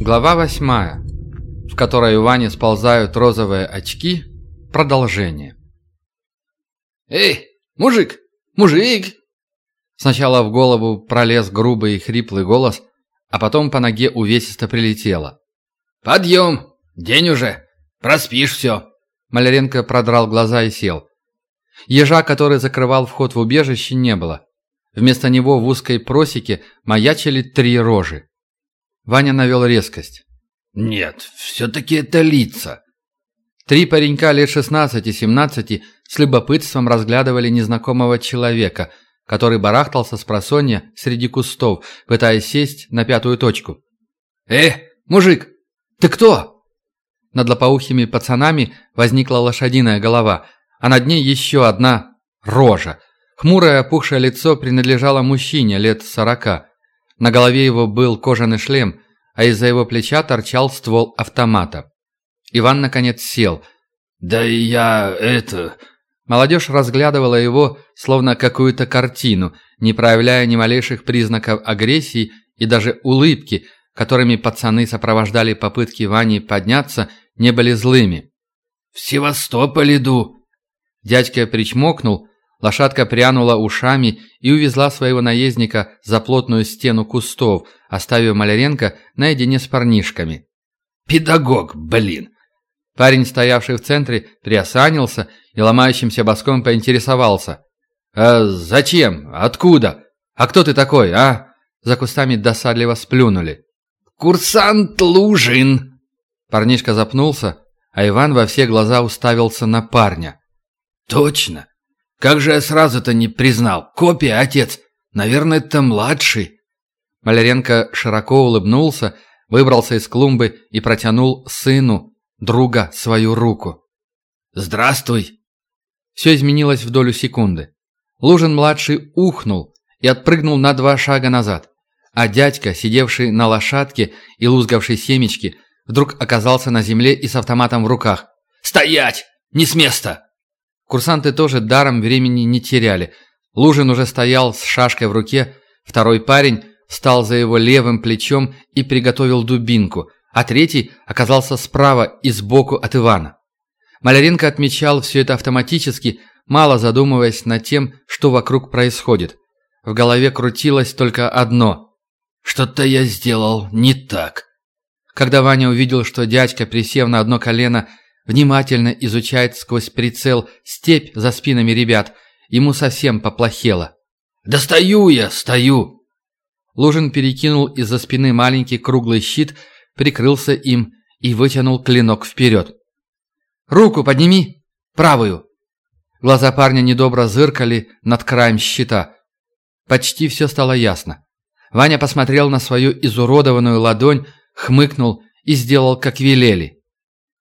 Глава восьмая, в которой у Вани сползают розовые очки. Продолжение. «Эй, мужик! Мужик!» Сначала в голову пролез грубый и хриплый голос, а потом по ноге увесисто прилетело. «Подъем! День уже! Проспишь все!» Маляренко продрал глаза и сел. Ежа, который закрывал вход в убежище, не было. Вместо него в узкой просеке маячили три рожи. Ваня навел резкость. «Нет, все-таки это лица». Три паренька лет 16-17 с любопытством разглядывали незнакомого человека, который барахтался с просонья среди кустов, пытаясь сесть на пятую точку. «Э, мужик, ты кто?» Над лопоухими пацанами возникла лошадиная голова, а над ней еще одна рожа. Хмурое опухшее лицо принадлежало мужчине лет сорока. На голове его был кожаный шлем, а из-за его плеча торчал ствол автомата. Иван, наконец, сел. «Да я это...» Молодежь разглядывала его, словно какую-то картину, не проявляя ни малейших признаков агрессии и даже улыбки, которыми пацаны сопровождали попытки Вани подняться, не были злыми. «В Севастополь иду!» Дядька причмокнул, Лошадка прянула ушами и увезла своего наездника за плотную стену кустов, оставив Маляренко наедине с парнишками. «Педагог, блин!» Парень, стоявший в центре, приосанился и ломающимся боском поинтересовался. «А зачем? Откуда? А кто ты такой, а?» За кустами досадливо сплюнули. «Курсант Лужин!» Парнишка запнулся, а Иван во все глаза уставился на парня. «Точно! Как же я сразу-то не признал? Копия, отец. Наверное, это младший. Маляренко широко улыбнулся, выбрался из клумбы и протянул сыну, друга, свою руку. «Здравствуй!» Все изменилось в долю секунды. Лужин-младший ухнул и отпрыгнул на два шага назад, а дядька, сидевший на лошадке и лузгавший семечки, вдруг оказался на земле и с автоматом в руках. «Стоять! Не с места!» Курсанты тоже даром времени не теряли. Лужин уже стоял с шашкой в руке, второй парень встал за его левым плечом и приготовил дубинку, а третий оказался справа и сбоку от Ивана. Маляренко отмечал все это автоматически, мало задумываясь над тем, что вокруг происходит. В голове крутилось только одно. «Что-то я сделал не так». Когда Ваня увидел, что дядька, присев на одно колено, внимательно изучает сквозь прицел степь за спинами ребят. Ему совсем поплохело. «Да стою я, стою!» Лужин перекинул из-за спины маленький круглый щит, прикрылся им и вытянул клинок вперед. «Руку подними! Правую!» Глаза парня недобро зыркали над краем щита. Почти все стало ясно. Ваня посмотрел на свою изуродованную ладонь, хмыкнул и сделал, как велели.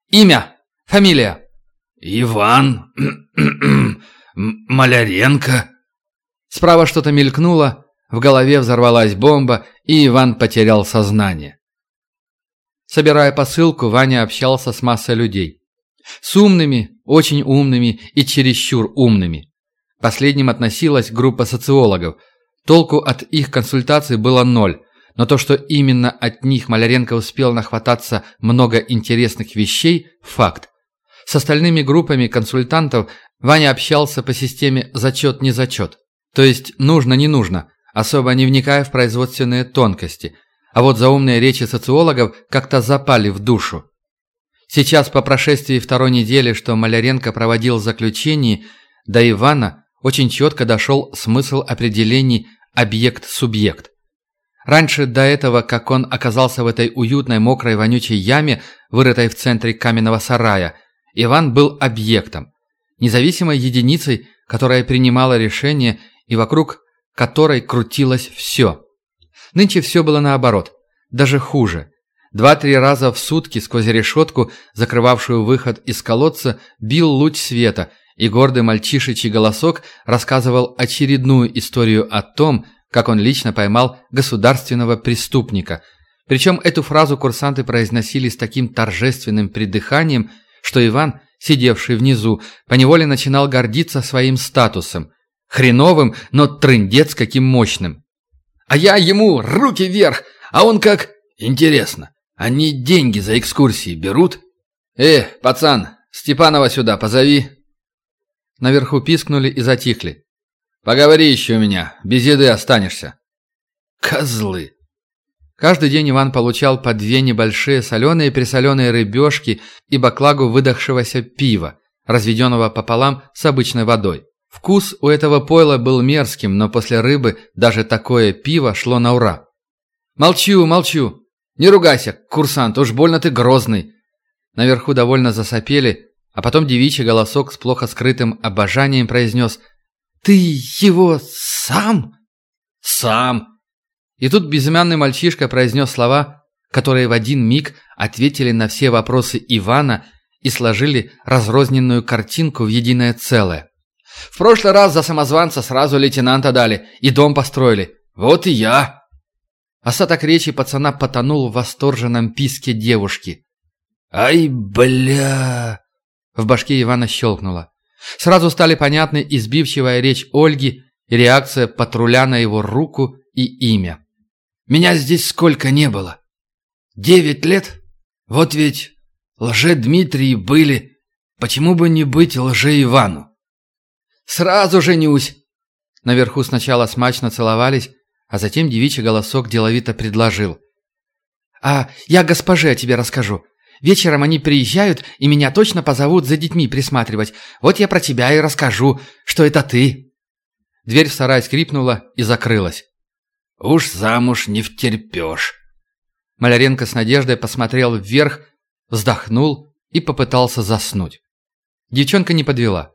«Имя!» Фамилия?» «Иван Маляренко». Справа что-то мелькнуло, в голове взорвалась бомба, и Иван потерял сознание. Собирая посылку, Ваня общался с массой людей. С умными, очень умными и чересчур умными. Последним относилась группа социологов. Толку от их консультаций было ноль, но то, что именно от них Маляренко успел нахвататься много интересных вещей – факт. С остальными группами консультантов Ваня общался по системе «зачет-не зачет». То есть нужно-не нужно, особо не вникая в производственные тонкости. А вот заумные речи социологов как-то запали в душу. Сейчас, по прошествии второй недели, что Маляренко проводил в до Ивана очень четко дошел смысл определений «объект-субъект». Раньше до этого, как он оказался в этой уютной мокрой вонючей яме, вырытой в центре каменного сарая – Иван был объектом, независимой единицей, которая принимала решения и вокруг которой крутилось все. Нынче все было наоборот, даже хуже. Два-три раза в сутки сквозь решетку, закрывавшую выход из колодца, бил луч света, и гордый мальчишечий голосок рассказывал очередную историю о том, как он лично поймал государственного преступника. Причем эту фразу курсанты произносили с таким торжественным придыханием, что Иван, сидевший внизу, поневоле начинал гордиться своим статусом. Хреновым, но трындец каким мощным. А я ему руки вверх, а он как... Интересно, Они деньги за экскурсии берут?» «Э, пацан, Степанова сюда позови!» Наверху пискнули и затихли. «Поговори еще у меня, без еды останешься». «Козлы!» Каждый день Иван получал по две небольшие соленые и рыбешки и баклагу выдохшегося пива, разведенного пополам с обычной водой. Вкус у этого пойла был мерзким, но после рыбы даже такое пиво шло на ура. «Молчу, молчу! Не ругайся, курсант, уж больно ты грозный!» Наверху довольно засопели, а потом девичий голосок с плохо скрытым обожанием произнес «Ты его сам?» «Сам!» И тут безымянный мальчишка произнес слова, которые в один миг ответили на все вопросы Ивана и сложили разрозненную картинку в единое целое. В прошлый раз за самозванца сразу лейтенанта дали и дом построили. Вот и я. Остаток речи пацана потонул в восторженном писке девушки. «Ай, бля!» В башке Ивана щелкнуло. Сразу стали понятны избивчивая речь Ольги и реакция патруля на его руку и имя. «Меня здесь сколько не было? Девять лет? Вот ведь лже-Дмитрии были. Почему бы не быть лже-Ивану?» «Сразу женюсь!» Наверху сначала смачно целовались, а затем девичий голосок деловито предложил. «А я госпоже о тебе расскажу. Вечером они приезжают и меня точно позовут за детьми присматривать. Вот я про тебя и расскажу, что это ты». Дверь в сарай скрипнула и закрылась. «Уж замуж не втерпешь». Маляренко с надеждой посмотрел вверх, вздохнул и попытался заснуть. Девчонка не подвела.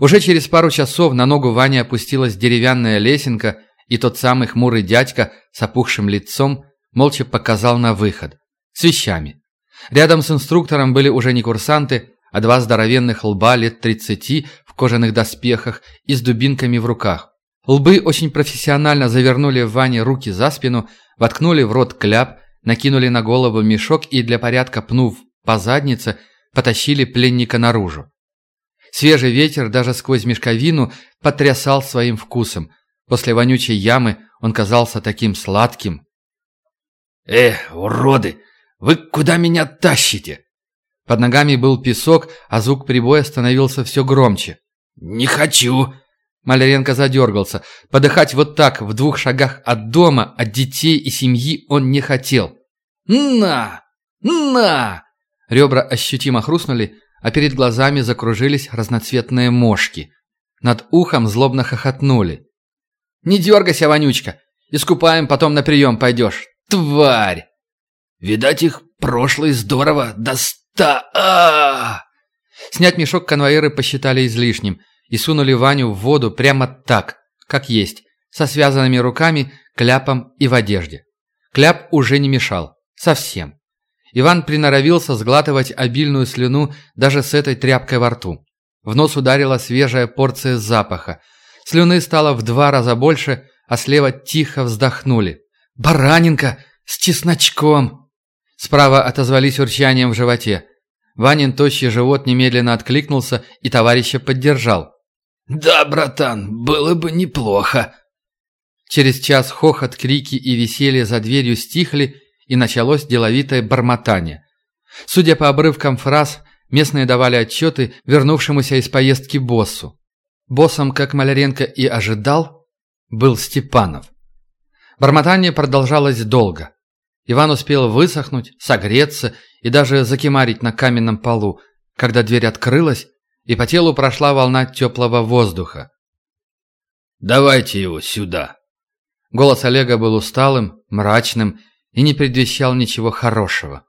Уже через пару часов на ногу Вани опустилась деревянная лесенка, и тот самый хмурый дядька с опухшим лицом молча показал на выход. С вещами. Рядом с инструктором были уже не курсанты, а два здоровенных лба лет тридцати в кожаных доспехах и с дубинками в руках. Лбы очень профессионально завернули в Ване руки за спину, воткнули в рот кляп, накинули на голову мешок и для порядка пнув по заднице, потащили пленника наружу. Свежий ветер даже сквозь мешковину потрясал своим вкусом. После вонючей ямы он казался таким сладким. «Э, уроды! Вы куда меня тащите?» Под ногами был песок, а звук прибоя становился все громче. «Не хочу!» Маляренко задергался. Подыхать вот так, в двух шагах от дома, от детей и семьи он не хотел. «На! На!» Ребра ощутимо хрустнули, а перед глазами закружились разноцветные мошки. Над ухом злобно хохотнули. «Не дергайся, Вонючка! Искупаем, потом на прием пойдешь! Тварь!» «Видать, их прошлое здорово доста... а, Снять мешок конвоиры посчитали излишним и сунули Ваню в воду прямо так, как есть, со связанными руками, кляпом и в одежде. Кляп уже не мешал. Совсем. Иван приноровился сглатывать обильную слюну даже с этой тряпкой во рту. В нос ударила свежая порция запаха. Слюны стало в два раза больше, а слева тихо вздохнули. «Баранинка! С чесночком!» Справа отозвались урчанием в животе. Ванин тощий живот немедленно откликнулся и товарища поддержал. «Да, братан, было бы неплохо!» Через час хохот, крики и веселье за дверью стихли, и началось деловитое бормотание. Судя по обрывкам фраз, местные давали отчеты вернувшемуся из поездки боссу. Боссом, как Маляренко и ожидал, был Степанов. Бормотание продолжалось долго. Иван успел высохнуть, согреться и даже закимарить на каменном полу, когда дверь открылась, и по телу прошла волна теплого воздуха. «Давайте его сюда!» Голос Олега был усталым, мрачным и не предвещал ничего хорошего.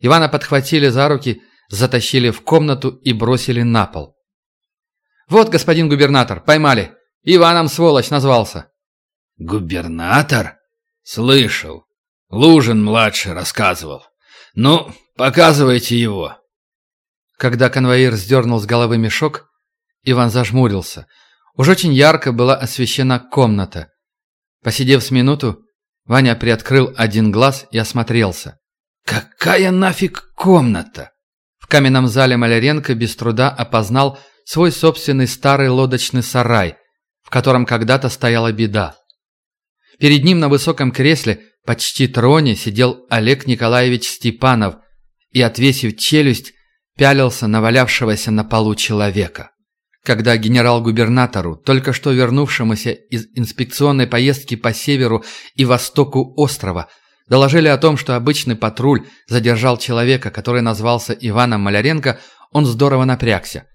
Ивана подхватили за руки, затащили в комнату и бросили на пол. «Вот, господин губернатор, поймали. Иваном, сволочь, назвался». «Губернатор? Слышал. Лужин-младший рассказывал. Ну, показывайте его». Когда конвоир сдернул с головы мешок, Иван зажмурился. Уж очень ярко была освещена комната. Посидев с минуту, Ваня приоткрыл один глаз и осмотрелся. «Какая нафиг комната?» В каменном зале Маляренко без труда опознал свой собственный старый лодочный сарай, в котором когда-то стояла беда. Перед ним на высоком кресле почти троне сидел Олег Николаевич Степанов и, отвесив челюсть, пялился на валявшегося на полу человека. Когда генерал-губернатору, только что вернувшемуся из инспекционной поездки по северу и востоку острова, доложили о том, что обычный патруль задержал человека, который назвался Иваном Маляренко, он здорово напрягся.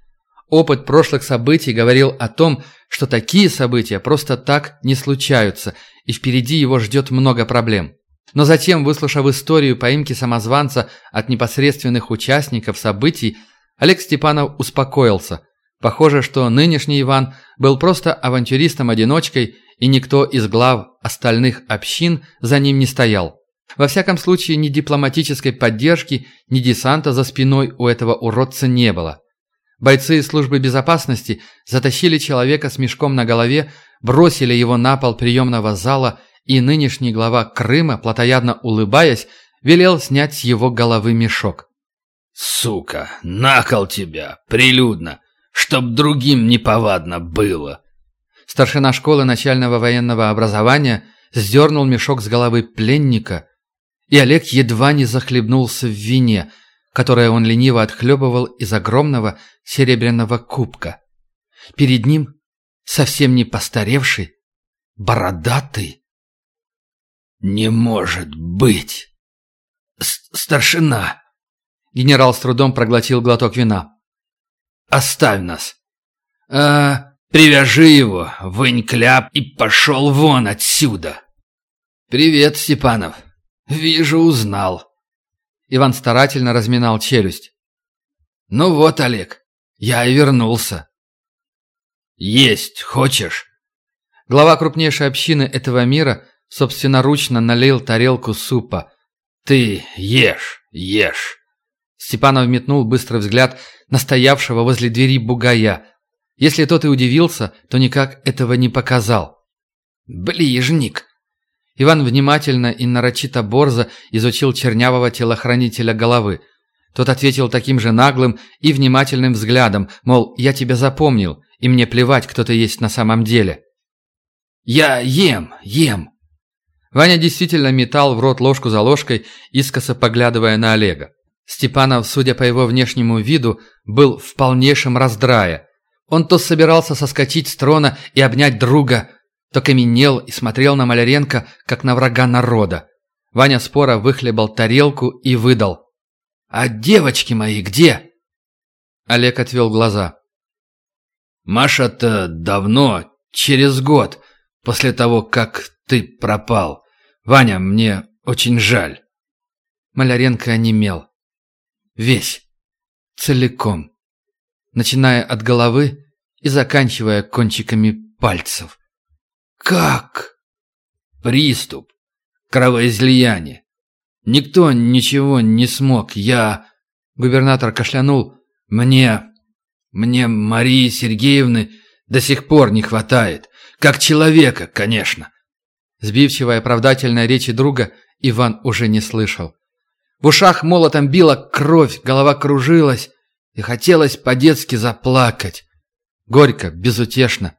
Опыт прошлых событий говорил о том, что такие события просто так не случаются, и впереди его ждет много проблем. Но затем, выслушав историю поимки самозванца от непосредственных участников событий, Олег Степанов успокоился. Похоже, что нынешний Иван был просто авантюристом-одиночкой, и никто из глав остальных общин за ним не стоял. Во всяком случае, ни дипломатической поддержки, ни десанта за спиной у этого уродца не было. Бойцы службы безопасности затащили человека с мешком на голове, бросили его на пол приемного зала, и нынешний глава Крыма, плотоядно улыбаясь, велел снять с его головы мешок. «Сука, накол тебя, прилюдно, чтоб другим неповадно было!» Старшина школы начального военного образования сдернул мешок с головы пленника, и Олег едва не захлебнулся в вине, которое он лениво отхлебывал из огромного серебряного кубка. Перед ним, совсем не постаревший, бородатый. «Не может быть!» С «Старшина!» Генерал с трудом проглотил глоток вина. «Оставь нас!» «А, привяжи его, вынь кляп и пошел вон отсюда!» «Привет, Степанов!» «Вижу, узнал». Иван старательно разминал челюсть. «Ну вот, Олег, я и вернулся». «Есть хочешь?» Глава крупнейшей общины этого мира собственноручно налил тарелку супа. «Ты ешь, ешь». Степанов метнул быстрый взгляд на стоявшего возле двери бугая. Если тот и удивился, то никак этого не показал. «Ближник», Иван внимательно и нарочито борзо изучил чернявого телохранителя головы. Тот ответил таким же наглым и внимательным взглядом, мол, я тебя запомнил, и мне плевать, кто ты есть на самом деле. «Я ем, ем!» Ваня действительно метал в рот ложку за ложкой, искоса поглядывая на Олега. Степанов, судя по его внешнему виду, был в полнейшем раздрае. Он то собирался соскочить с трона и обнять друга, то каменел и смотрел на Маляренко, как на врага народа. Ваня спора выхлебал тарелку и выдал. «А девочки мои где?» Олег отвел глаза. «Маша-то давно, через год, после того, как ты пропал. Ваня, мне очень жаль». Маляренко онемел. Весь. Целиком. Начиная от головы и заканчивая кончиками пальцев. Как? Приступ. Кровоизлияние. Никто ничего не смог. Я... Губернатор кашлянул. Мне... Мне Марии Сергеевны до сих пор не хватает. Как человека, конечно. Сбивчивая оправдательная речи друга Иван уже не слышал. В ушах молотом била кровь, голова кружилась, и хотелось по-детски заплакать. Горько, безутешно.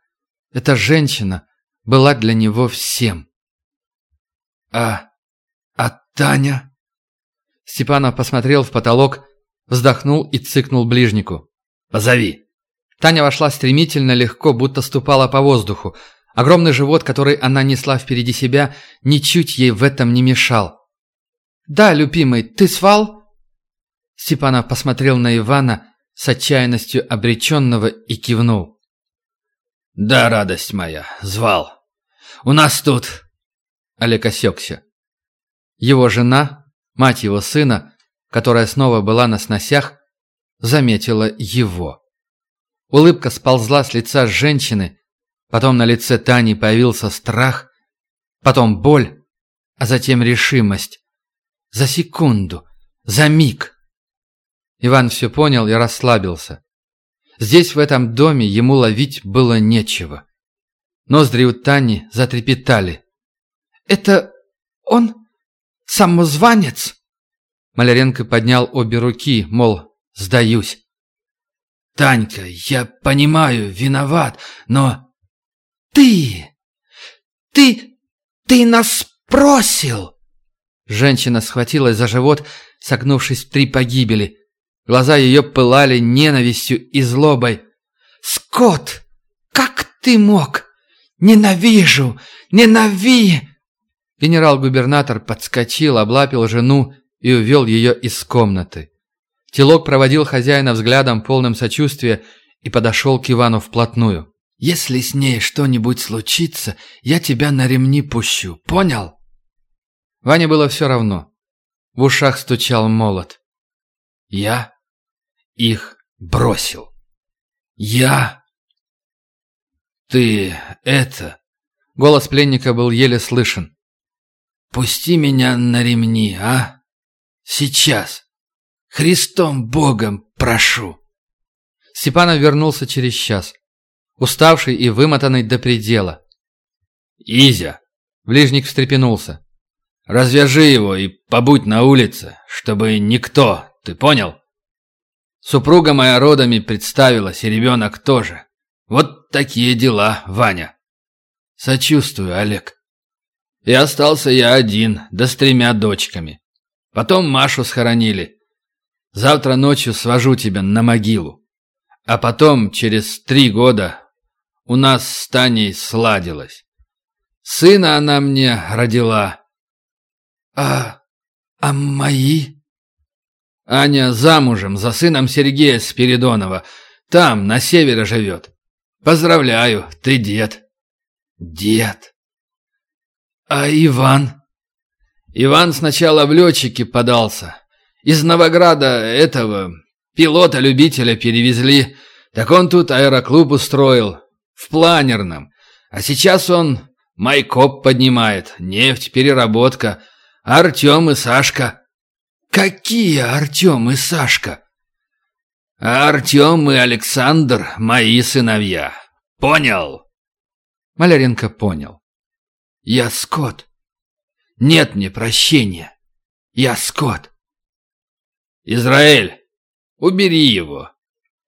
Эта женщина, была для него всем. «А... а Таня?» Степанов посмотрел в потолок, вздохнул и цыкнул ближнику. «Позови». Таня вошла стремительно, легко, будто ступала по воздуху. Огромный живот, который она несла впереди себя, ничуть ей в этом не мешал. «Да, любимый, ты свал?» Степанов посмотрел на Ивана с отчаянностью обреченного и кивнул. «Да, радость моя, звал. У нас тут...» Олег осекся. Его жена, мать его сына, которая снова была на сносях, заметила его. Улыбка сползла с лица женщины, потом на лице Тани появился страх, потом боль, а затем решимость. За секунду, за миг. Иван все понял и расслабился. Здесь, в этом доме, ему ловить было нечего. Ноздри у Тани затрепетали. «Это он? Самозванец?» Маляренко поднял обе руки, мол, сдаюсь. «Танька, я понимаю, виноват, но...» «Ты! Ты... ты нас бросил!» Женщина схватилась за живот, согнувшись в три погибели. Глаза ее пылали ненавистью и злобой. «Скот! Как ты мог? Ненавижу! Ненави!» Генерал-губернатор подскочил, облапил жену и увел ее из комнаты. Телок проводил хозяина взглядом полным сочувствия и подошел к Ивану вплотную. «Если с ней что-нибудь случится, я тебя на ремни пущу, понял?» Ване было все равно. В ушах стучал молот. «Я их бросил. Я...» «Ты это...» Голос пленника был еле слышен. «Пусти меня на ремни, а? Сейчас. Христом Богом прошу!» Степанов вернулся через час, уставший и вымотанный до предела. «Изя!» — Ближник встрепенулся. «Развяжи его и побудь на улице, чтобы никто, ты понял? Супруга моя родами представилась, и ребенок тоже. Вот такие дела, Ваня!» «Сочувствую, Олег. И остался я один, да с тремя дочками. Потом Машу схоронили. Завтра ночью свожу тебя на могилу. А потом, через три года, у нас с Таней сладилось. Сына она мне родила. А... а мои? Аня замужем за сыном Сергея Спиридонова. Там, на севере живет. Поздравляю, ты дед. Дед. А Иван? Иван сначала в летчики подался. Из Новограда этого Пилота-любителя перевезли, так он тут аэроклуб устроил, в планерном. А сейчас он майкоп поднимает, нефть, переработка. Артем и Сашка. Какие Артем и Сашка? А Артем и Александр — мои сыновья. Понял? Маляренко понял. Я скот. Нет мне прощения. Я скот. Израиль, Убери его!»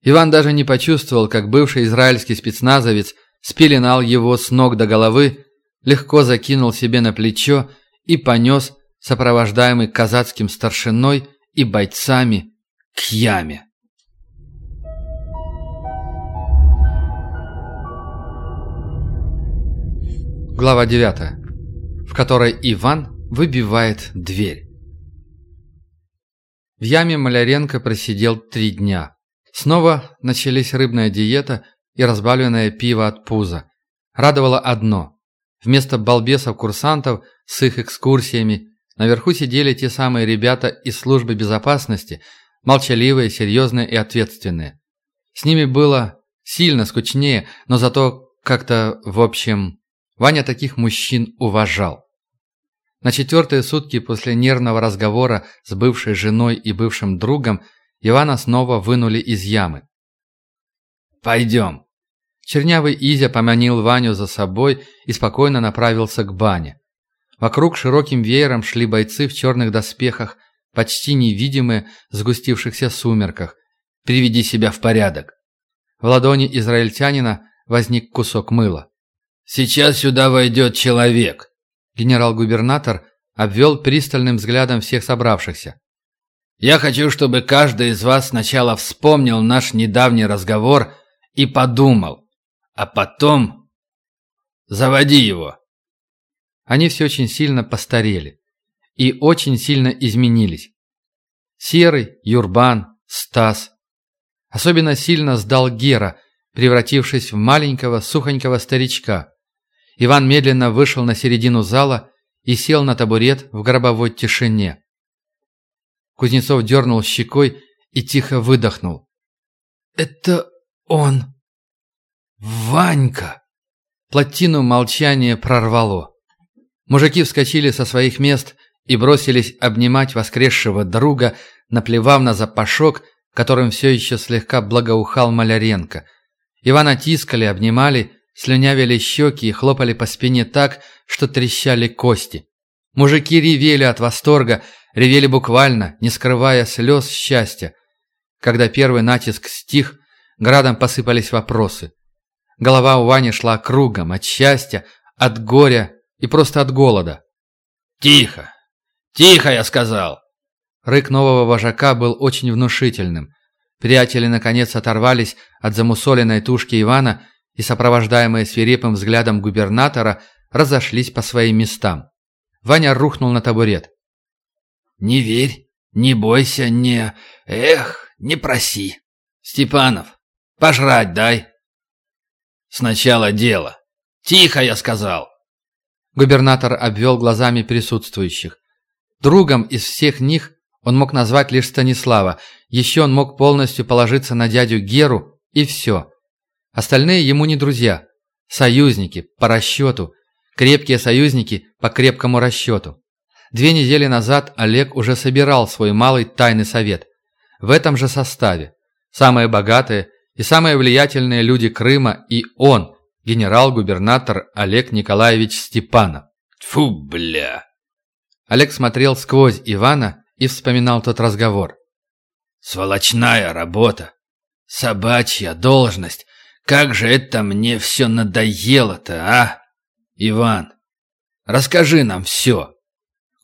Иван даже не почувствовал, как бывший израильский спецназовец спеленал его с ног до головы, легко закинул себе на плечо и понес, сопровождаемый казацким старшиной и бойцами, к яме. Глава 9, в которой Иван выбивает дверь. В яме Маляренко просидел три дня. Снова начались рыбная диета и разбавленное пиво от пуза. Радовало одно. Вместо балбесов-курсантов с их экскурсиями наверху сидели те самые ребята из службы безопасности, молчаливые, серьезные и ответственные. С ними было сильно скучнее, но зато как-то, в общем, Ваня таких мужчин уважал. На четвертые сутки после нервного разговора с бывшей женой и бывшим другом Ивана снова вынули из ямы. «Пойдем». Чернявый Изя поманил Ваню за собой и спокойно направился к бане. Вокруг широким веером шли бойцы в черных доспехах, почти невидимые в сгустившихся сумерках. «Приведи себя в порядок». В ладони израильтянина возник кусок мыла. «Сейчас сюда войдет человек», Генерал-губернатор обвел пристальным взглядом всех собравшихся. «Я хочу, чтобы каждый из вас сначала вспомнил наш недавний разговор и подумал, а потом... Заводи его!» Они все очень сильно постарели и очень сильно изменились. Серый, Юрбан, Стас. Особенно сильно сдал Гера, превратившись в маленького сухонького старичка. Иван медленно вышел на середину зала и сел на табурет в гробовой тишине. Кузнецов дернул щекой и тихо выдохнул. «Это он! Ванька!» Плотину молчания прорвало. Мужики вскочили со своих мест и бросились обнимать воскресшего друга, наплевав на запашок, которым все еще слегка благоухал Маляренко. Ивана тискали, обнимали слюнявили щеки и хлопали по спине так, что трещали кости. Мужики ревели от восторга, ревели буквально, не скрывая слез счастья. Когда первый натиск стих, градом посыпались вопросы. Голова у Вани шла кругом от счастья, от горя и просто от голода. «Тихо! «Тихо, я сказал!» Рык нового вожака был очень внушительным. Приятели, наконец, оторвались от замусоленной тушки Ивана и, сопровождаемые свирепым взглядом губернатора, разошлись по своим местам. Ваня рухнул на табурет. «Не верь, не бойся, не... Эх, не проси. Степанов, пожрать дай». «Сначала дело. Тихо, я сказал!» Губернатор обвел глазами присутствующих. Другом из всех них он мог назвать лишь Станислава, еще он мог полностью положиться на дядю Геру, и все. Остальные ему не друзья. Союзники, по расчету. Крепкие союзники по крепкому расчету. Две недели назад Олег уже собирал свой малый тайный совет. В этом же составе. Самые богатые и самые влиятельные люди Крыма и он, генерал-губернатор Олег Николаевич Степанов. Фу, бля. Олег смотрел сквозь Ивана и вспоминал тот разговор. «Сволочная работа! Собачья должность! Как же это мне все надоело-то, а? Иван, расскажи нам все!»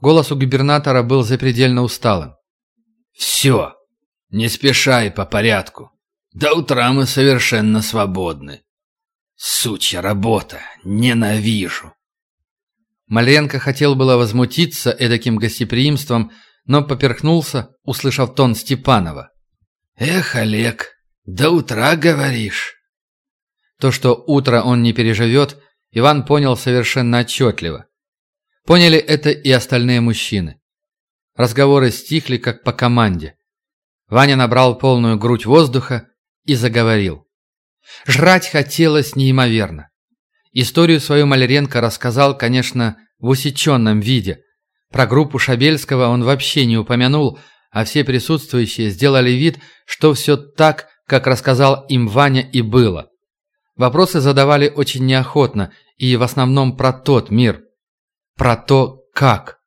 Голос у губернатора был запредельно усталым. «Все! Не спеша и по порядку. До утра мы совершенно свободны. Сучья работа! Ненавижу!» Маленко хотел было возмутиться эдаким гостеприимством, но поперхнулся, услышав тон Степанова. «Эх, Олег, до утра говоришь?» То, что утро он не переживет, Иван понял совершенно отчетливо. Поняли это и остальные мужчины. Разговоры стихли, как по команде. Ваня набрал полную грудь воздуха и заговорил. Жрать хотелось неимоверно. Историю свою Маляренко рассказал, конечно, в усеченном виде, про группу Шабельского он вообще не упомянул, а все присутствующие сделали вид, что все так, как рассказал им Ваня и было. Вопросы задавали очень неохотно и в основном про тот мир. Про то, как.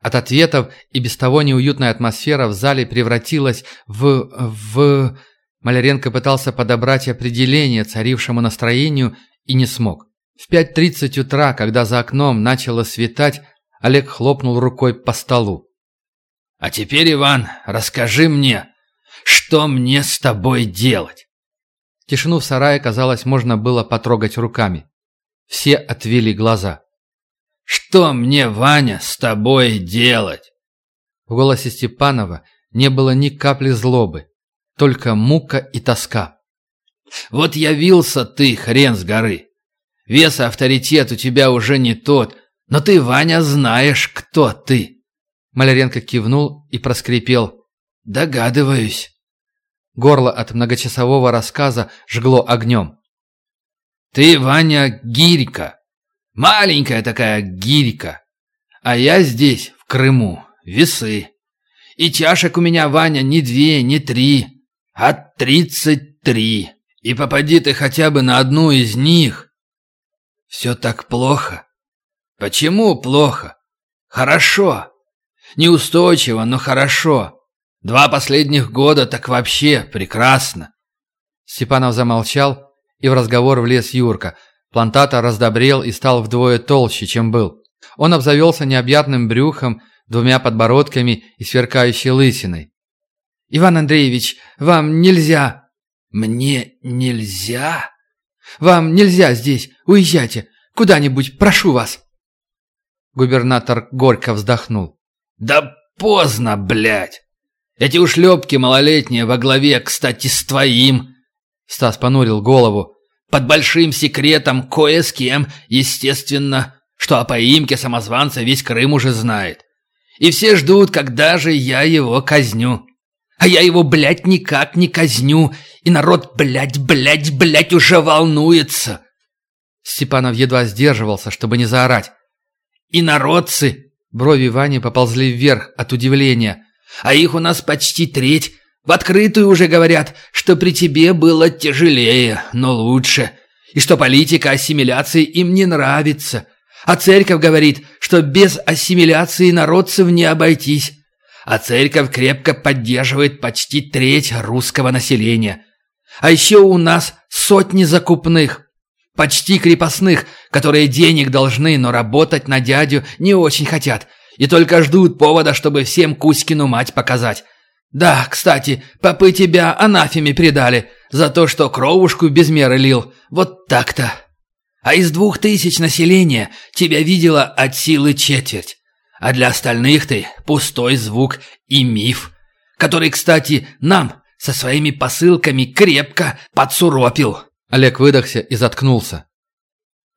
От ответов и без того неуютная атмосфера в зале превратилась в... в... Маляренко пытался подобрать определение царившему настроению и не смог. В 5.30 утра, когда за окном начало светать, Олег хлопнул рукой по столу. «А теперь, Иван, расскажи мне, что мне с тобой делать?» Тишину в сарае, казалось, можно было потрогать руками. Все отвели глаза. «Что мне, Ваня, с тобой делать?» В голосе Степанова не было ни капли злобы, только мука и тоска. «Вот явился ты, хрен с горы. Вес и авторитет у тебя уже не тот, но ты, Ваня, знаешь, кто ты!» Маляренко кивнул и проскрипел. «Догадываюсь». Горло от многочасового рассказа жгло огнем. «Ты, Ваня, гирька. Маленькая такая гирька. А я здесь, в Крыму, весы. И чашек у меня, Ваня, не две, не три, а тридцать три. И попади ты хотя бы на одну из них. Все так плохо. Почему плохо? Хорошо. Неустойчиво, но хорошо. Два последних года так вообще прекрасно. Степанов замолчал, и в разговор влез Юрка. Плантатор раздобрел и стал вдвое толще, чем был. Он обзавелся необъятным брюхом, двумя подбородками и сверкающей лысиной. «Иван Андреевич, вам нельзя!» «Мне нельзя?» «Вам нельзя здесь! Уезжайте! Куда-нибудь, прошу вас!» Губернатор горько вздохнул. «Да поздно, блядь! Эти ушлепки малолетние во главе, кстати, с твоим!» Стас понурил голову. «Под большим секретом кое с кем, естественно, что о поимке самозванца весь Крым уже знает. И все ждут, когда же я его казню. А я его, блядь, никак не казню, и народ, блядь, блядь, блядь, уже волнуется!» Степанов едва сдерживался, чтобы не заорать. И народцы!» Брови Вани поползли вверх от удивления. «А их у нас почти треть. В открытую уже говорят, что при тебе было тяжелее, но лучше. И что политика ассимиляции им не нравится. А церковь говорит, что без ассимиляции народцев не обойтись. А церковь крепко поддерживает почти треть русского населения. А еще у нас сотни закупных. Почти крепостных, которые денег должны, но работать на дядю не очень хотят. И только ждут повода, чтобы всем Кузькину мать показать. Да, кстати, попы тебя анафеме предали за то, что кровушку без меры лил. Вот так-то. А из двух тысяч населения тебя видела от силы четверть. А для остальных ты пустой звук и миф, который, кстати, нам со своими посылками крепко подсуропил». Олег выдохся и заткнулся.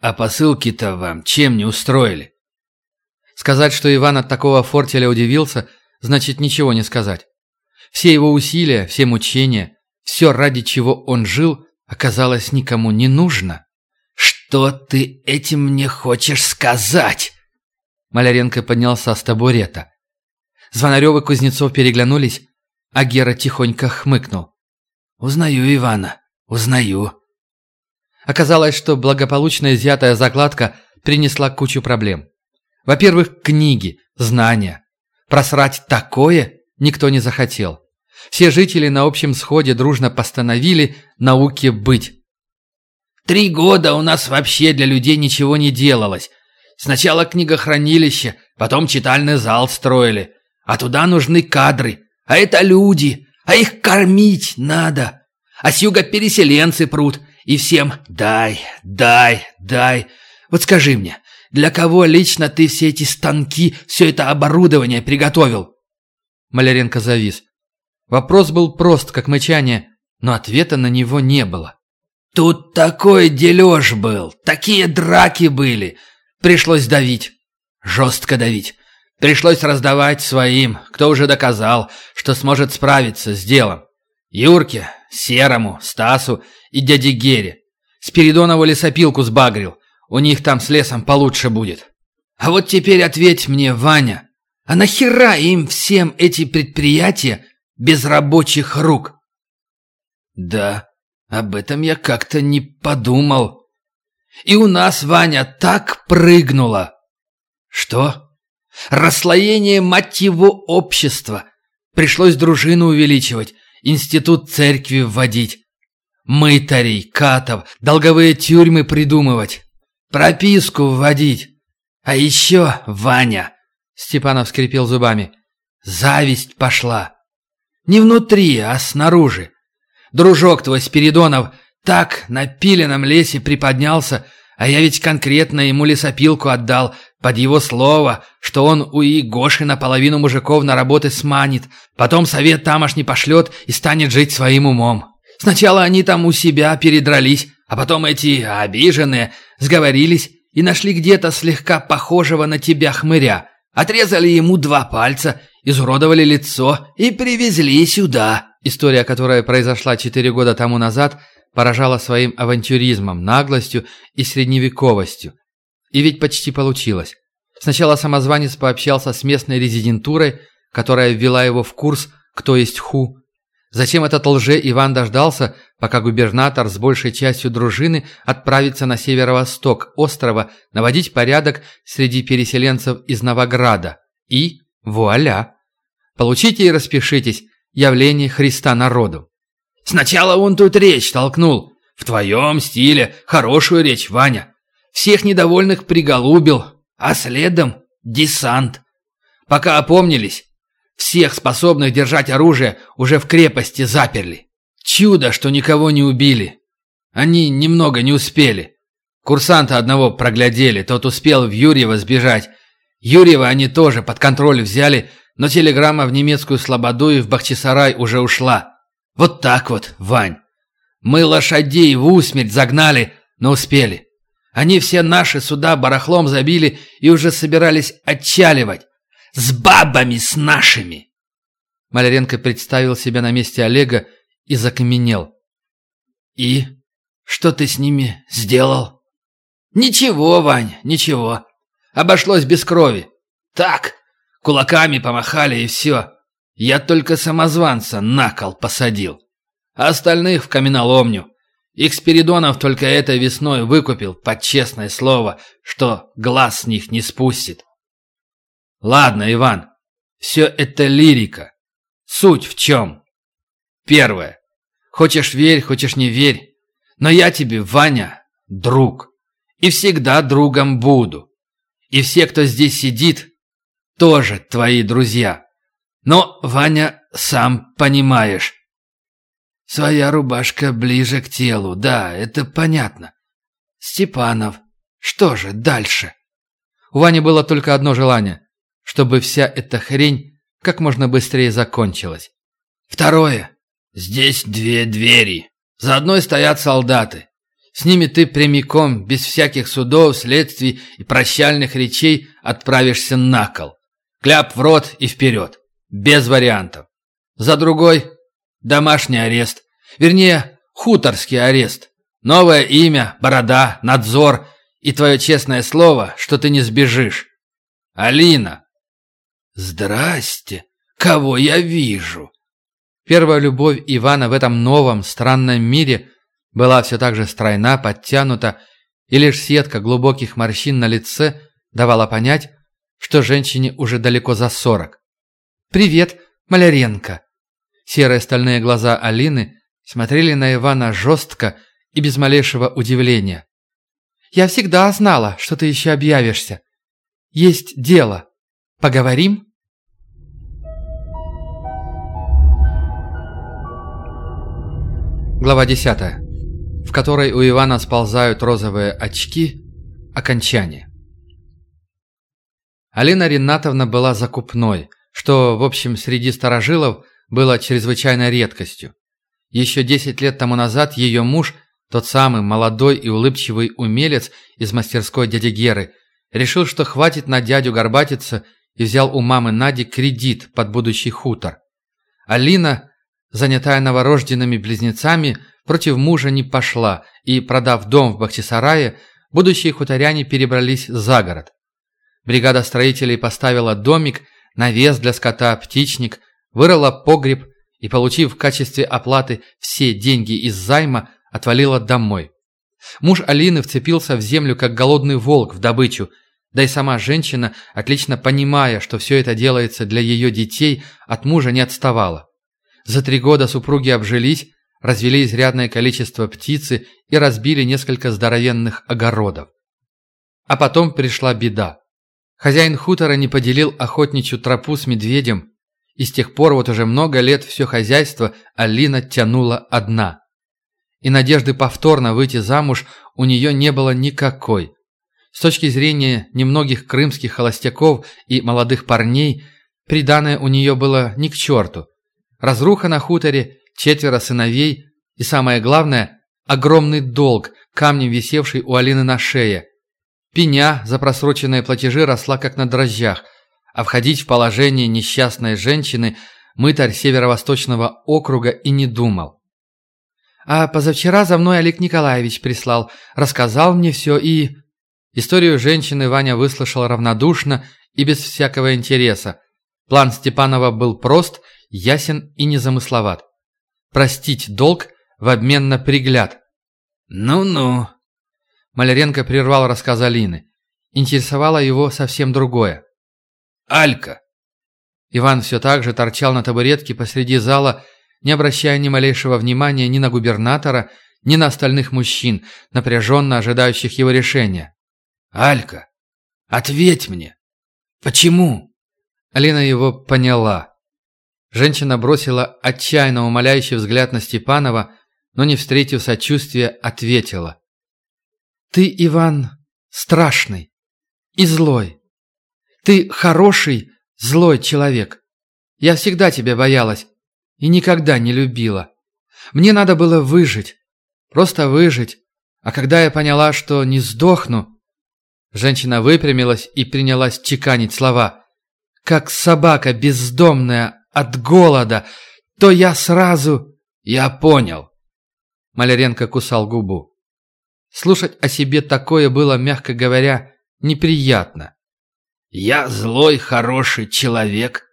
«А посылки-то вам чем не устроили?» Сказать, что Иван от такого фортеля удивился, значит ничего не сказать. Все его усилия, все мучения, все, ради чего он жил, оказалось никому не нужно. «Что ты этим мне хочешь сказать?» Маляренко поднялся с табурета. Звонарев и Кузнецов переглянулись, а Гера тихонько хмыкнул. «Узнаю Ивана, узнаю». Оказалось, что благополучно изъятая закладка принесла кучу проблем. Во-первых, книги, знания. Просрать такое никто не захотел. Все жители на общем сходе дружно постановили науке быть. Три года у нас вообще для людей ничего не делалось. Сначала книгохранилище, потом читальный зал строили. А туда нужны кадры. А это люди. А их кормить надо. А с юга переселенцы прут. И всем дай, дай, дай. Вот скажи мне, для кого лично ты все эти станки, все это оборудование приготовил?» Маляренко завис. Вопрос был прост, как мычание, но ответа на него не было. «Тут такой дележ был, такие драки были. Пришлось давить. Жестко давить. Пришлось раздавать своим, кто уже доказал, что сможет справиться с делом. Юрке, Серому, Стасу и дяде Гере. Спиридонову лесопилку сбагрил. У них там с лесом получше будет. А вот теперь ответь мне, Ваня, а нахера им всем эти предприятия без рабочих рук? Да, об этом я как-то не подумал. И у нас, Ваня, так прыгнуло. Что? Расслоение, его, общества. Пришлось дружину увеличивать, институт церкви вводить. Мытарей, катов, долговые тюрьмы придумывать. Прописку вводить. А еще, Ваня, Степанов скрипел зубами, зависть пошла. Не внутри, а снаружи. Дружок твой Спиридонов так на пиленном лесе приподнялся, а я ведь конкретно ему лесопилку отдал, под его слово, что он у и Гоши наполовину мужиков на работы сманит, потом совет тамошний пошлет и станет жить своим умом. Сначала они там у себя передрались, а потом эти обиженные сговорились и нашли где-то слегка похожего на тебя хмыря. Отрезали ему два пальца, изуродовали лицо и привезли сюда. История, которая произошла четыре года тому назад – поражала своим авантюризмом, наглостью и средневековостью. И ведь почти получилось. Сначала самозванец пообщался с местной резидентурой, которая ввела его в курс «Кто есть ху?». Затем этот лже-Иван дождался, пока губернатор с большей частью дружины отправится на северо-восток острова наводить порядок среди переселенцев из Новограда. И вуаля! Получите и распишитесь явление Христа народу. Сначала он тут речь толкнул. В твоем стиле хорошую речь, Ваня. Всех недовольных приголубил, а следом десант. Пока опомнились, всех способных держать оружие уже в крепости заперли. Чудо, что никого не убили. Они немного не успели. Курсанта одного проглядели, тот успел в Юрьево сбежать. Юрьева они тоже под контроль взяли, но телеграмма в немецкую слободу и в Бахчисарай уже ушла. Вот так вот, Вань. Мы лошадей в усмерть загнали, но успели. Они все наши сюда барахлом забили и уже собирались отчаливать. С бабами с нашими!» Маляренко представил себя на месте Олега и закаменел. «И? Что ты с ними сделал?» «Ничего, Вань, ничего. Обошлось без крови. Так, кулаками помахали и все. Я только самозванца на кол посадил. Остальных в каменоломню. Их Спиридонов только этой весной выкупил под честное слово, что глаз с них не спустит. Ладно, Иван, все это лирика. Суть в чем? Первое. Хочешь верь, хочешь не верь. Но я тебе, Ваня, друг. И всегда другом буду. И все, кто здесь сидит, тоже твои друзья. Но, Ваня, сам понимаешь. Своя рубашка ближе к телу, да, это понятно. Степанов, что же дальше? У Вани было только одно желание, чтобы вся эта хрень как можно быстрее закончилась. Второе. Здесь две двери. За одной стоят солдаты. С ними ты прямиком, без всяких судов, следствий и прощальных речей отправишься на кол. Кляп в рот и вперед. Без вариантов. За другой – домашний арест. Вернее, хуторский арест. Новое имя, борода, надзор и твое честное слово, что ты не сбежишь. Алина. Здрасте. Кого я вижу? Первая любовь Ивана в этом новом, странном мире была все так же стройна, подтянута, и лишь сетка глубоких морщин на лице давала понять, что женщине уже далеко за сорок. «Привет, Маляренко!» Серые стальные глаза Алины смотрели на Ивана жестко и без малейшего удивления. «Я всегда знала, что ты еще объявишься. Есть дело. Поговорим?» Глава 10, в которой у Ивана сползают розовые очки. Окончание. Алина Ринатовна была закупной, что, в общем, среди старожилов было чрезвычайной редкостью. Еще 10 лет тому назад ее муж, тот самый молодой и улыбчивый умелец из мастерской дяди Геры, решил, что хватит на дядю горбатиться и взял у мамы Нади кредит под будущий хутор. Алина занятая новорожденными близнецами, против мужа не пошла, и, продав дом в Бахчисарае, будущие хуторяне перебрались за город. Бригада строителей поставила домик, навес для скота, птичник, вырыла погреб и, получив в качестве оплаты все деньги из займа, отвалила домой. Муж Алины вцепился в землю, как голодный волк в добычу, да и сама женщина, отлично понимая, что все это делается для ее детей, от мужа не отставала. За три года супруги обжились, развели изрядное количество птицы и разбили несколько здоровенных огородов. А потом пришла беда. Хозяин хутора не поделил охотничью тропу с медведем, и с тех пор вот уже много лет все хозяйство Алина тянула одна. И надежды повторно выйти замуж у нее не было никакой. С точки зрения немногих крымских холостяков и молодых парней, приданное у нее было ни к черту – Разруха на хуторе, четверо сыновей и, самое главное, огромный долг, камнем висевший у Алины на шее. Пеня за просроченные платежи росла как на дрожжах, а входить в положение несчастной женщины мытарь северо-восточного округа и не думал. «А позавчера за мной Олег Николаевич прислал, рассказал мне все и...» Историю женщины Ваня выслушал равнодушно и без всякого интереса. План Степанова был прост – ясен и незамысловат. Простить долг в обмен на пригляд. «Ну-ну». Маляренко прервал рассказ Алины. Интересовало его совсем другое. «Алька». Иван все так же торчал на табуретке посреди зала, не обращая ни малейшего внимания ни на губернатора, ни на остальных мужчин, напряженно ожидающих его решения. «Алька, ответь мне! Почему?» Алина его поняла. Женщина бросила отчаянно умоляющий взгляд на Степанова, но, не встретив сочувствия, ответила. «Ты, Иван, страшный и злой. Ты хороший, злой человек. Я всегда тебя боялась и никогда не любила. Мне надо было выжить, просто выжить. А когда я поняла, что не сдохну...» Женщина выпрямилась и принялась чеканить слова. «Как собака бездомная от голода, то я сразу... Я понял. Маляренко кусал губу. Слушать о себе такое было, мягко говоря, неприятно. Я злой, хороший человек.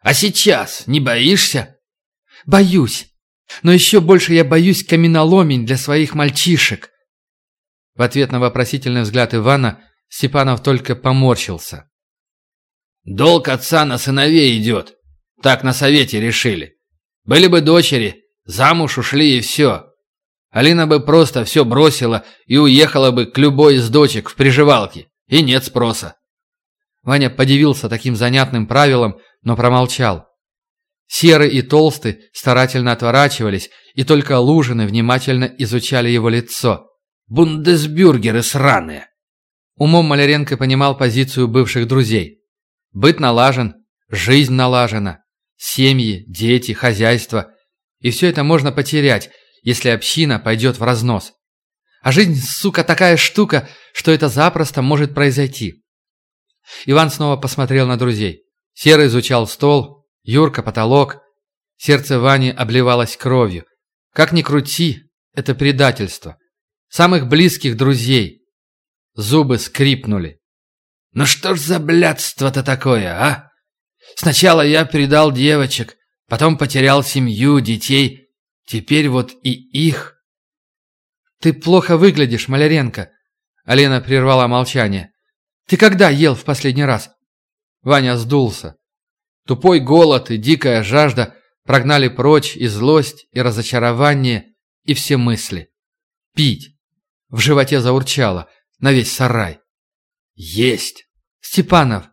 А сейчас не боишься? Боюсь. Но еще больше я боюсь каменоломень для своих мальчишек. В ответ на вопросительный взгляд Ивана Степанов только поморщился. «Долг отца на сыновей идет. Так на совете решили. Были бы дочери, замуж ушли и все. Алина бы просто все бросила и уехала бы к любой из дочек в приживалке. И нет спроса. Ваня подивился таким занятным правилам, но промолчал. Серый и Толстый старательно отворачивались, и только Лужины внимательно изучали его лицо. «Бундесбюргеры сраные!» Умом Маляренко понимал позицию бывших друзей. Быт налажен, жизнь налажена, семьи, дети, хозяйство. И все это можно потерять, если община пойдет в разнос. А жизнь, сука, такая штука, что это запросто может произойти. Иван снова посмотрел на друзей. Серый изучал стол, Юрка – потолок. Сердце Вани обливалось кровью. Как ни крути, это предательство. Самых близких друзей. Зубы скрипнули. «Ну что ж за блядство-то такое, а? Сначала я предал девочек, потом потерял семью, детей. Теперь вот и их». «Ты плохо выглядишь, Маляренко», — Алена прервала молчание. «Ты когда ел в последний раз?» Ваня сдулся. Тупой голод и дикая жажда прогнали прочь и злость, и разочарование, и все мысли. Пить. В животе заурчало, на весь сарай. «Есть!» «Степанов!»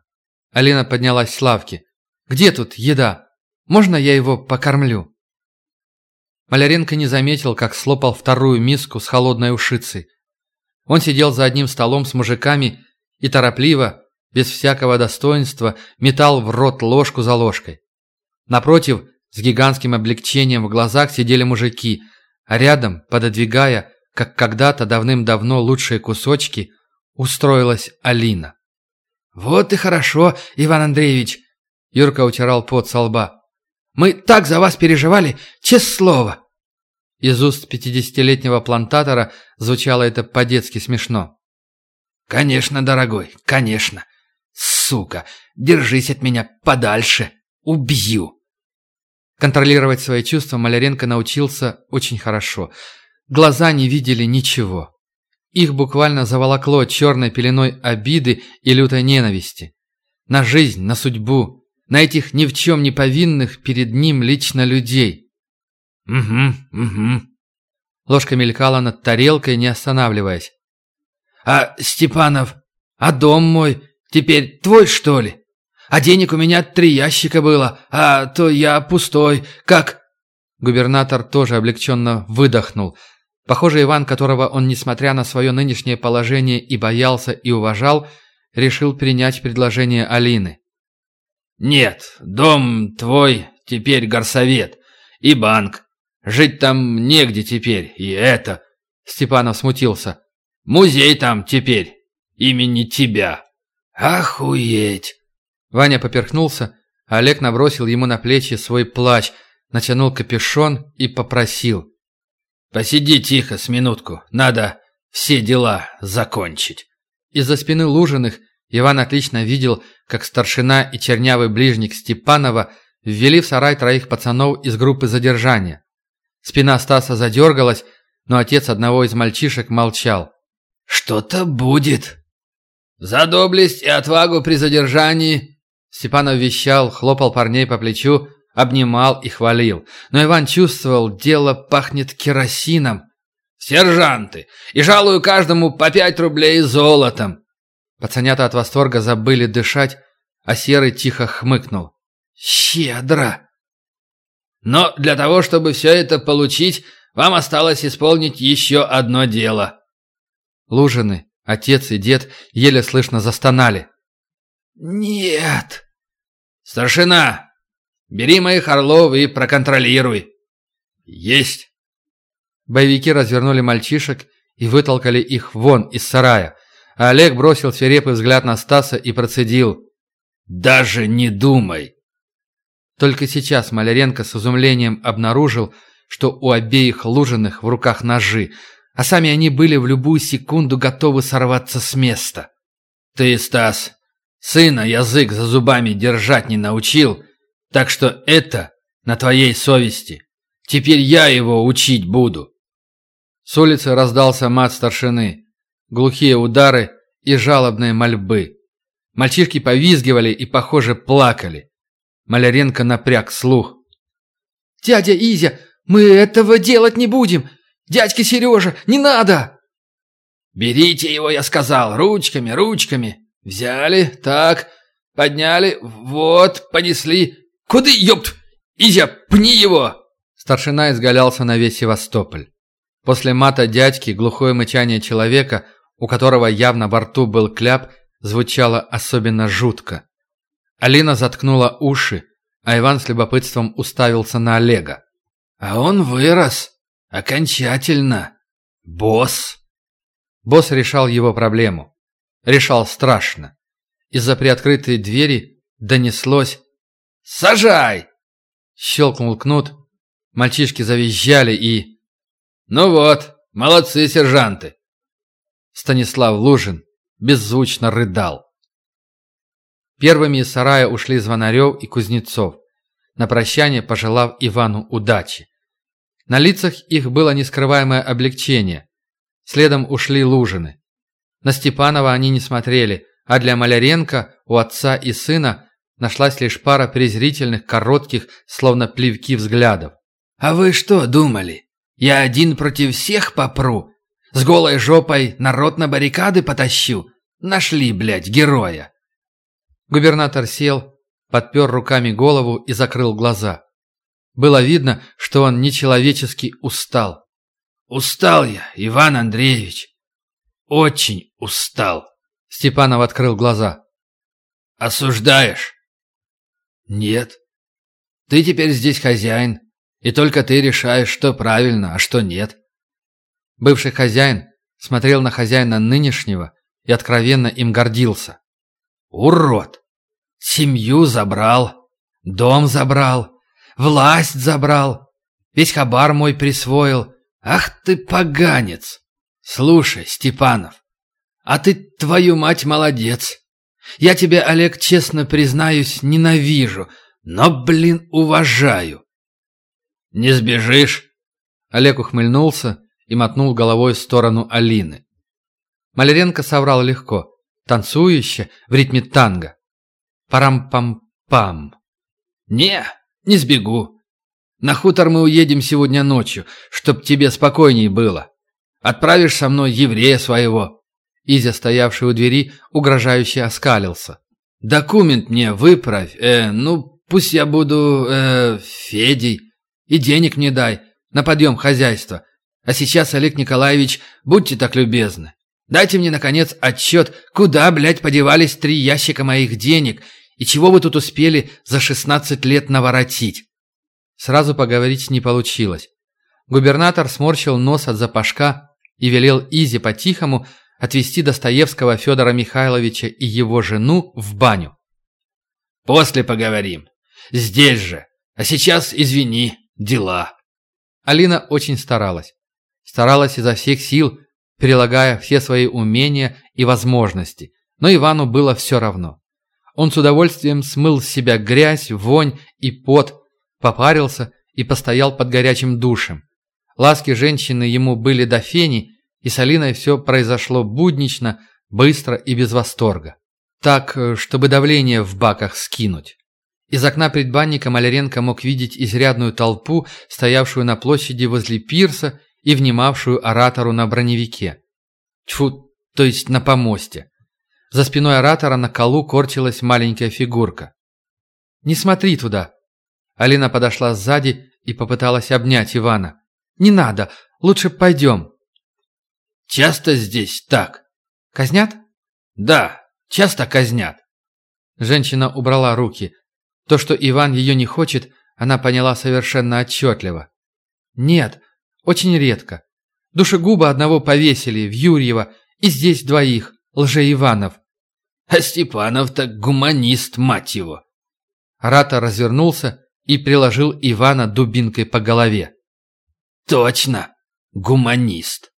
Алина поднялась с лавки. «Где тут еда? Можно я его покормлю?» Маляренко не заметил, как слопал вторую миску с холодной ушицей. Он сидел за одним столом с мужиками и торопливо, без всякого достоинства, метал в рот ложку за ложкой. Напротив, с гигантским облегчением в глазах сидели мужики, а рядом, пододвигая, как когда-то давным-давно лучшие кусочки, устроилась Алина. «Вот и хорошо, Иван Андреевич!» Юрка утирал пот со лба. «Мы так за вас переживали, честное слово!» Из уст пятидесятилетнего плантатора звучало это по-детски смешно. «Конечно, дорогой, конечно. Сука, держись от меня подальше. Убью!» Контролировать свои чувства Маляренко научился очень хорошо. Глаза не видели ничего. Их буквально заволокло черной пеленой обиды и лютой ненависти. На жизнь, на судьбу, на этих ни в чем не повинных перед ним лично людей. «Угу, угу». Ложка мелькала над тарелкой, не останавливаясь. «А Степанов, а дом мой теперь твой, что ли? А денег у меня три ящика было, а то я пустой, как...» Губернатор тоже облегченно выдохнул. Похоже, Иван, которого он, несмотря на свое нынешнее положение, и боялся, и уважал, решил принять предложение Алины. «Нет, дом твой теперь горсовет и банк. Жить там негде теперь, и это...» Степанов смутился. Музей там теперь. Имени тебя. Охуеть!» Ваня поперхнулся, Олег набросил ему на плечи свой плащ, натянул капюшон и попросил. «Посиди тихо с минутку. Надо все дела закончить». Из-за спины Лужиных Иван отлично видел, как старшина и чернявый ближник Степанова ввели в сарай троих пацанов из группы задержания. Спина Стаса задергалась, но отец одного из мальчишек молчал. «Что-то будет». «За доблесть и отвагу при задержании!» Степанов вещал, хлопал парней по плечу, обнимал и хвалил. Но Иван чувствовал, дело пахнет керосином. «Сержанты! И жалую каждому по пять рублей золотом!» Пацанята от восторга забыли дышать, а Серый тихо хмыкнул. «Щедро!» «Но для того, чтобы все это получить, вам осталось исполнить еще одно дело». Лужины, отец и дед еле слышно застонали. «Нет!» «Старшина, бери моих орлов и проконтролируй!» «Есть!» Боевики развернули мальчишек и вытолкали их вон из сарая, Олег бросил свирепый взгляд на Стаса и процедил. «Даже не думай!» Только сейчас Маляренко с изумлением обнаружил, что у обеих Лужиных в руках ножи, а сами они были в любую секунду готовы сорваться с места. «Ты, Стас, сына язык за зубами держать не научил, так что это на твоей совести. Теперь я его учить буду». С улицы раздался мат старшины, глухие удары и жалобные мольбы. Мальчишки повизгивали и, похоже, плакали. Маляренко напряг слух. «Дядя Изя, мы этого делать не будем! Дядька Сережа, не надо!» «Берите его, я сказал, ручками, ручками. Взяли, так, Подняли, вот, понесли. Куды, ёпт? Изя, пни его!» Старшина изгалялся на весь Севастополь. После мата дядьки глухое мычание человека, у которого явно во рту был кляп, звучало особенно жутко. Алина заткнула уши, а Иван с любопытством уставился на Олега. «А он вырос. Окончательно. Босс». Босс решал его проблему. Решал страшно. Из-за приоткрытой двери донеслось «Сажай!» Щелкнул кнут, мальчишки завизжали и... «Ну вот, молодцы, сержанты!» Станислав Лужин беззвучно рыдал. Первыми из сарая ушли Звонарев и Кузнецов, на прощание пожелав Ивану удачи. На лицах их было нескрываемое облегчение. Следом ушли Лужины. На Степанова они не смотрели, а для Маляренко у отца и сына нашлась лишь пара презрительных, коротких, словно плевки взглядов. «А вы что думали? Я один против всех попру? С голой жопой народ на баррикады потащу? Нашли, блядь, героя!» Губернатор сел, подпер руками голову и закрыл глаза. Было видно, что он нечеловечески устал. «Устал я, Иван Андреевич. Очень устал». Степанов открыл глаза. «Осуждаешь?» «Нет. Ты теперь здесь хозяин, и только ты решаешь, что правильно, а что нет». Бывший хозяин смотрел на хозяина нынешнего и откровенно им гордился. «Урод! Семью забрал, дом забрал, власть забрал, весь хабар мой присвоил. Ах ты поганец! Слушай, Степанов, а ты, твою мать, молодец. Я тебя, Олег, честно признаюсь, ненавижу, но, блин, уважаю. Не сбежишь? Олег ухмыльнулся и мотнул головой в сторону Алины. Маляренко соврал легко, танцующе, в ритме танго. Парам-пам-пам. Не, не сбегу. На хутор мы уедем сегодня ночью, чтоб тебе спокойней было. Отправишь со мной еврея своего. Изя, стоявший у двери, угрожающе оскалился. «Документ мне выправь. Э, ну, пусть я буду, э, Федей. И денег мне дай на подъем хозяйства. А сейчас, Олег Николаевич, будьте так любезны. Дайте мне, наконец, отчет, куда, блядь, подевались три ящика моих денег и чего вы тут успели за шестнадцать лет наворотить?» Сразу поговорить не получилось. Губернатор сморщил нос от запашка и велел Изе по-тихому отвезти Достоевского Федора Михайловича и его жену в баню. «После поговорим. Здесь же. А сейчас, извини, дела». Алина очень старалась. Старалась изо всех сил, прилагая все свои умения и возможности. Но Ивану было все равно. Он с удовольствием смыл с себя грязь, вонь и пот, попарился и постоял под горячим душем. Ласки женщины ему были до фени, и с Алиной все произошло буднично, быстро и без восторга. Так, э, чтобы давление в баках скинуть. Из окна предбанника Маляренко мог видеть изрядную толпу, стоявшую на площади возле пирса и внимавшую оратору на броневике. Тьфу, то есть на помосте. За спиной оратора на колу корчилась маленькая фигурка. «Не смотри туда!» Алина подошла сзади и попыталась обнять Ивана. «Не надо, лучше пойдем!» Часто здесь так? Казнят? Да, часто казнят. Женщина убрала руки. То, что Иван ее не хочет, она поняла совершенно отчетливо. Нет, очень редко. Душегуба одного повесили, в Юрьево, и здесь двоих, лже-Иванов. А Степанов-то гуманист, мать его. Рата развернулся и приложил Ивана дубинкой по голове. Точно, гуманист.